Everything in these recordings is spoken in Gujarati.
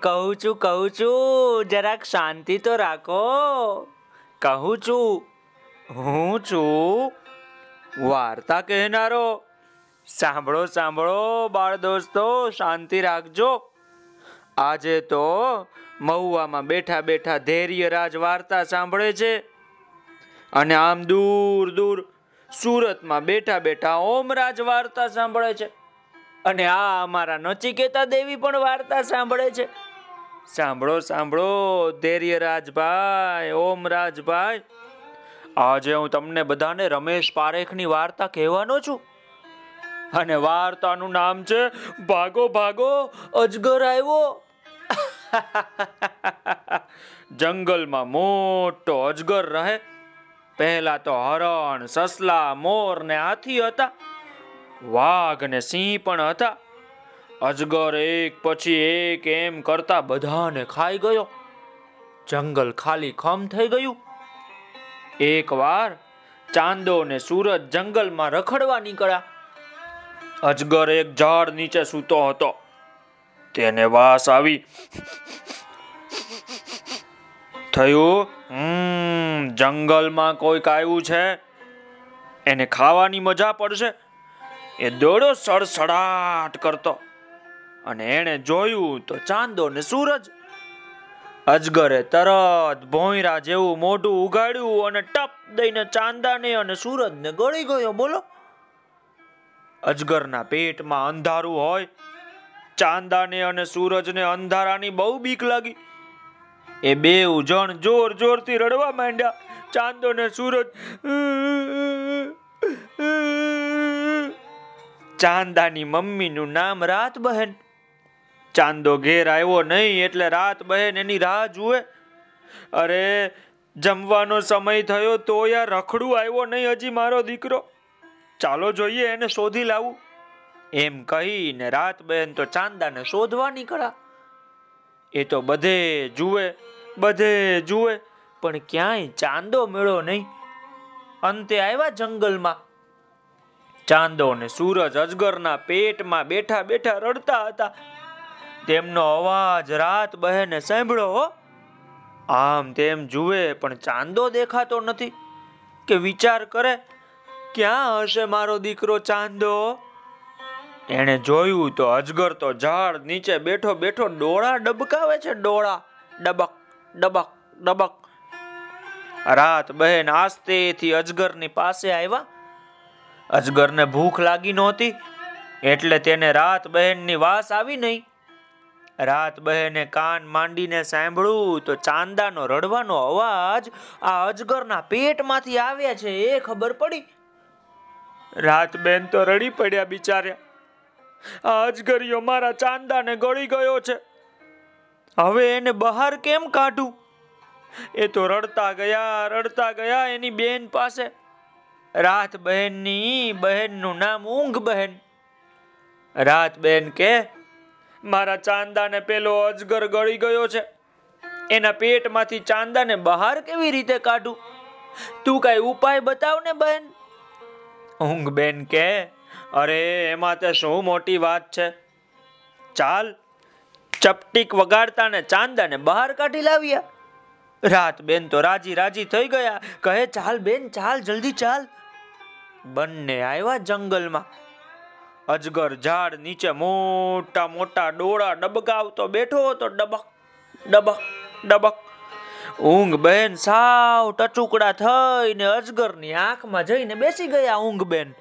કહું છું કહું છું, જરાક શાંતિ તો રાખો. કહું છું, હું છું વાર્તા કહેનારો. સાંભળો સાંભળો, બાળ દોસ્તો, શાંતિ રાખજો. આજે તો મહુવામાં બેઠા બેઠા ધૈર્યરાજ વાર્તા સાંભળે છે. અને આમ દૂર દૂર સુરતમાં બેઠા બેઠા ઓમરાજ વાર્તા સાંભળે છે. અને આ અમારા નચિકેતા દેવી પણ વાર્તા સાંભળે છે. સાંભળો સાંભળો ધૈર્યરાજભાઈ ઓમરાજભાઈ આજે હું તમને બધાને રમેશ પારેખની વાર્તા કહેવાનો છું. અને વાર્તાનું નામ છે, ભાગો ભાગો, અજગર આવ્યો. જંગલમાં મોટો અજગર રહે. પહેલા તો હરણ, સસલા, મોર ને હાથી હતા. વાઘ ને સિંહ પણ હતા. અજગર એક પછી એક એમ કરતા બધાને ખાઈ ગયો. જંગલ ખાલી ખમ થઈ ગયું. એકવાર ચાંદો ને સૂરજ જંગલમાં રખડવા નીકળ્યા. અજગર એક ઝાડ નીચે સૂતો હતો. તેને વાસ આવી. થયું જંગલમાં કોઈક આવ્યું છે. એને ખાવાની મજા પડશે. એ દોડો સડસડાટ કરતો. અને એણે જોયું તો ચાંદો ને સૂરજ. અજગરે તરત ભોંયરા જેવું મોઢું ઉગાડ્યું અને ટપ દઈને ચાંદાને અને સૂરજને ગળી ગયો. બોલો. અજગરના પેટમાં અંધારું હોય. ચાંદાને અને સૂરજને અંધારાની બહુ બીક લાગી. એ બે જણ જોર જોરથી રડવા માંડ્યા. ચાંદો ને સૂરજ. ચાંદાની મમ્મીનું નામ રાત બહેન ચાંદો ઘેર આવ્યો નહીં એટલે રાત બહેન એની રાહ જુએ. અરે, જમવાનો સમય થયો તો યાર રખડું આવ્યો નહીં હજી મારો દીકરો. ચાલો જોઈએ એને શોધી લાવું. એમ કહીને રાત બહેન તો ચાંદાને શોધવા નીકળ્યા. એ તો બધે જુએ બધે જુએ, પણ ક્યાંય ચાંદો મેળો નહીં. અંતે આવ્યા જંગલમાં. ચાંદો ને સૂરજ અજગરના પેટમાં બેઠા બેઠા રડતા હતા. તેમનો અવાજ રાત બહેને સાંભળો આમ તેમ જુએ, પણ ચાંદો દેખાતો નથી કે વિચાર કરે, ક્યાં હશે મારો દીકરો ચાંદો? એને જોયું તો અજગર તો ઝાડ નીચે બેઠો બેઠો ડોળા ડબકાવે છે, ડોળા ડબક ડબક ડબક. રાત બહેન આસ્તેથી અજગરની પાસે આવ્યા. અજગરને ભૂખ લાગી નહોતી, એટલે તેને રાત બહેનની વાસ આવી નહીં. રાત બહેને કાન માંડીને સાંભળ્યું તો ચાંદાનો રડવાનો અવાજ આ અજગરના પેટમાંથી આવે છે એ ખબર પડી. રાત બેન તો રડી પડ્યા બિચાર્યા. આ અજગરીઓ મારા ચાંદાને ગળી ગયો છે. હવે એને બહાર કેમ કાઢું? એ તો રડતા ગયા રડતા ગયા એની બેન પાસે. રાત બહેનની, બહેનનું નામ ઊંઘ બહેન. રાત બહેન કે મારા ચાંદાને પેલો અજગર ગળી ગયો છે. એના પેટમાંથી ચાંદાને બહાર કેવી રીતે કાઢું? તું કઈ ઉપાય બતાવ ને બહેન ઊંઘ બેન કે, અરે એમાં તે શું મોટી વાત છે? ચાલ, ચપટીક વગાડતા ને ચાંદાને બહાર કાઢી લાવ્યા રાત બેન તો રાજી રાજી થઈ ગયા. કહે, ચાલ બેન, ચાલ, જલ્દી ચાલ. બંને આવ્યા જંગલમાં. અજગર ઝાડ નીચે મોટા મોટા ડોળા ડબકાવતો બેઠો હતો, ડબક ડબક ડબક. ઊંઘ બેન સાવ ટચુકડા થઈને અજગરની આંખમાં જઈને બેસી ગયા ઊંઘ બેન.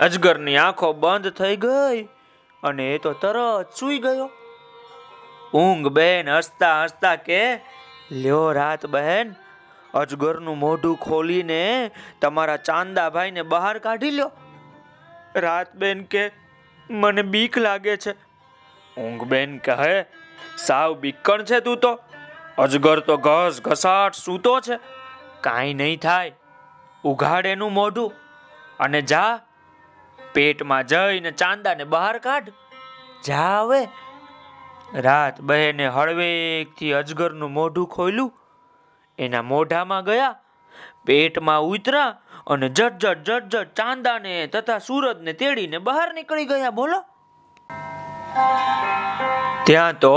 અજગરની આંખો બંધ થઈ ગઈ અને એ તો તરત સૂઈ ગયો. ઊંઘ બેન હસતા હસતા કે, લ્યો રાત બહેન, અજગરનું મોઢું ખોલીને તમારા ચાંદાભાઈને બહાર કાઢી લ્યો. રાત બેન કે મને બીક લાગે છે. ઊંઘ બેન કહે, સાવ બીકણ છે તું તો. અજગર તો ઘસ ઘસાટ સૂતો છે. કાંઈ નહીં થાય. ઉઘાડ એનું મોઢું. અને જા, પેટમાં જઈને ચાંદાને બહાર કાઢ. જા હવે. રાત બહેને હળવેકથી અજગરનું મોઢું ખોલ્યું એના મોઢામાં ગયા. પેટમાં ઉતરા. અને જટ જટ જટ જટ ચાંદાને તથા સૂરજને તેડીને બહાર નીકળી ગયા, બોલો. ત્યાં તો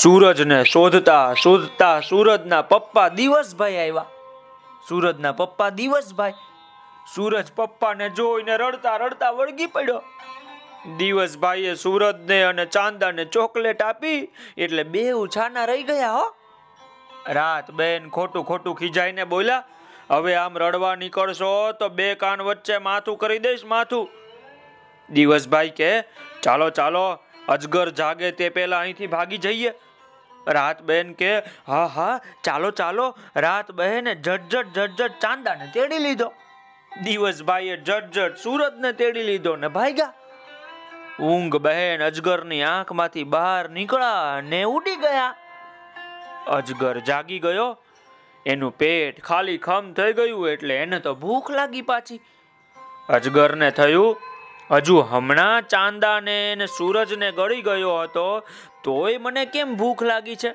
સૂરજને શોધતા શોધતા સૂરજના પપ્પા દિવસભાઈ આવ્યા. સૂરજના પપ્પા દિવસભાઈ. સૂરજ પપ્પાને જોઈને રડતા રડતા વળગી પડ્યો. દિવસભાઈએ સૂરજને અને ચાંદાને ચોકલેટ આપી એટલે બે ઉછાના રહી ગયા હો. રાત બેન ખોટું ખોટું ખીજાઈને બોલ્યા હવે આમ રડવા નીકળશો તો બે કાન વચ્ચે માથું કરી દઈશ, માથું. દિવસભાઈ કે, ચાલો ચાલો, અજગર જાગે તે પહેલા અહીંથી ભાગી જઈએ. રાત બેન કે, હા હા, ચાલો ચાલો, રાત બહેને ઝટઝટ ઝટઝટ ચાંદાને તેડી લીધો. દિવસભાઈએ ઝટઝટ સુરતને તેડી લીધો ને ભાગ્યા. ઊંઘ બહેન અજગરની આંખમાંથી બહાર નીકળ્યા ને ઉડી ગયા. અજગર જાગી ગયો એનું પેટ ખાલી ખમ થઈ ગયું એટલે એને તો ભૂખ લાગી પાછી. અજગરને થયું, હજુ હમણાં ચાંદાને ને સૂરજને ગળી ગયો હતો, તોય મને કેમ ભૂખ લાગી છે?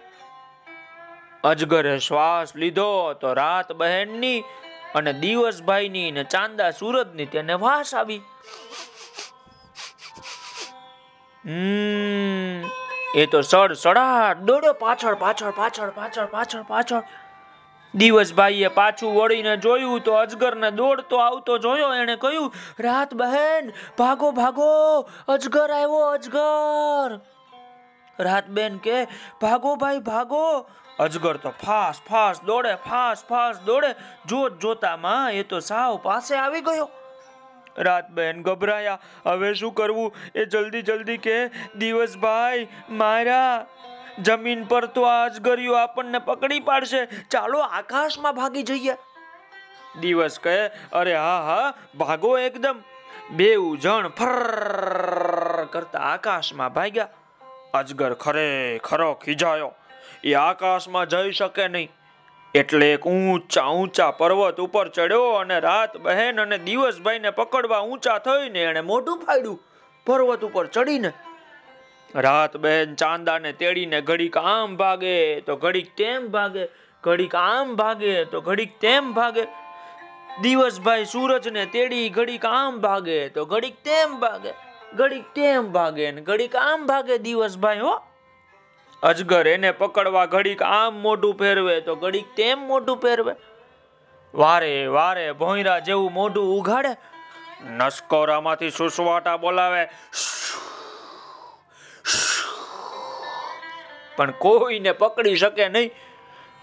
અજગરે શ્વાસ લીધો તો રાત બહેનની અને દિવસભાઈની ને ચાંદા સૂરજની તેને વાસ આવી. એ તો સડ સડાટ દોડ્યો પાછળ પાછળ પાછળ પાછળ પાછળ પાછળ. દિવસભાઈએ પાછું વળીને જોયું તો અજગરને દોડતો આવતો જોયો. એને કહ્યું, રાત બહેન, ભાગો ભાગો, અજગર આવ્યો, અજગર. રાત બેન કે, ભાગો ભાઈ, ભાગો. અજગર તો ફાસ ફાસ દોડે, ફાસ ફાસ દોડે. જોત જોતામાં એ તો સાવ પાસે આવી ગયો. રાત બહેન ગભરાયા, હવે શું કરવું? એ જલ્દી જલ્દી કે, દિવસભાઈ, મારા જમીન પર તો આ અજગરીઓ આપણને પકડી પાડશે. ચાલો આકાશમાં ભાગી જઈએ. દિવસ કહે, અરે હા હા, ભાગો એકદમ. બે જણ ફર કરતા આકાશમાં ભાગ્યા. અજગર ખરે ખરો ખીજાયો. એ આકાશમાં જઈ શકે નહીં. એટલે એક ઊંચા ઊંચા પર્વત ઉપર ચડ્યો અને રાત બહેન અને દિવસભાઈને પકડવા ઊંચા થઈને એને મોઢું ફાડ્યું. પર્વત ઉપર ચડીને રાત બહેન ચાંદાને તેડીને ઘડીક આમ ભાગે, તો ઘડીક તેમ ભાગે, ઘડીક આમ ભાગે, તો ઘડીક તેમ ભાગે. દિવસભાઈ સૂરજને તેડી ઘડીક આમ ભાગે, તો ઘડીક તેમ ભાગે, ઘડીક તેમ ભાગે ઘડીક આમ ભાગે દિવસભાઈ હો. અજગર એને પકડવા ઘડીક આમ મોઢું ફેરવે, તો ઘડીક તેમ મોઢું ફેરવે. વારે વારે ભોંયરા જેવું મોઢું ઉઘાડે. નસકોરામાંથી સુસવાટા બોલાવે પણ કોઈને પકડી શકે નહીં.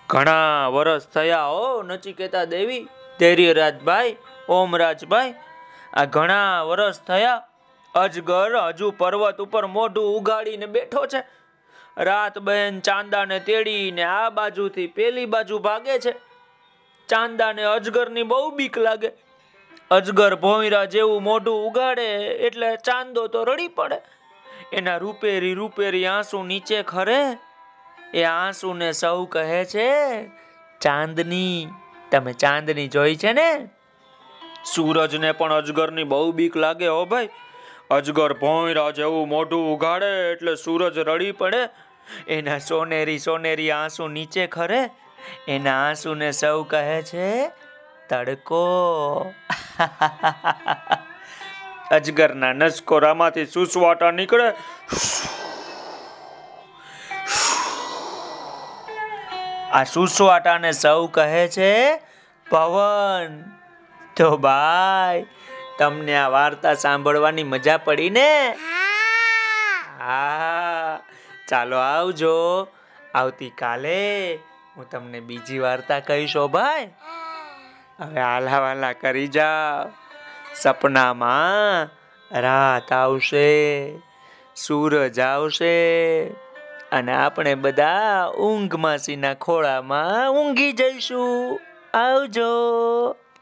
ઘણા વર્ષ થયા હો નચિકેતા દેવી. ધૈર્યરાજભાઈ, ઓમરાજભાઈ, આ ઘણા વર્ષ થયા, અજગર હજુ પર્વત ઉપર મોઢું ઉગાડીને બેઠો છે. રાત બહેન ચાંદાને તેડીને આ બાજુથી પેલી બાજુ ભાગે છે. ચાંદાને અજગરની બહુ બીક લાગે. અજગર ભોંયરા જેવું મોઢું ઉગાડે એટલે ચાંદો તો રડી પડે. એના રૂપેરી રૂપેરી આંસુ નીચે ખરે? એ આંસુને સૌ કહે છે, ચાંદની. તમે ચાંદની જોઈ છે ને? સૂરજને પણ અજગરની બહુ બીક લાગે હો ભાઈ. અજગર ભોંયરા જેવું મોઢું ઉગાડે એટલે સૂરજ રડી પડે. એના સોનેરી સોનેરી આંસુ નીચે ખરે? એના આંસુને સૌ કહે છે, તડકો. અજગરના નસકોરામાંથી સુસવાટા નીકળે. આ સુસવાટાને સૌ કહે છે, પવન. તો ભાઈ, તમને આ વાર્તા સાંભળવાની મજા પડી ને? હા. ચાલો આવજો. આવતીકાલે હું તમને બીજી વાર્તા કહીશો ભાઈ. હવે આલા વાલા કરી જાઓ. સપનામાં રાત આવશે સૂરજ આવશે અને આપણે બધા ઊંઘ માસીના ખોળામાં ઊંઘી જઈશું. આવજો.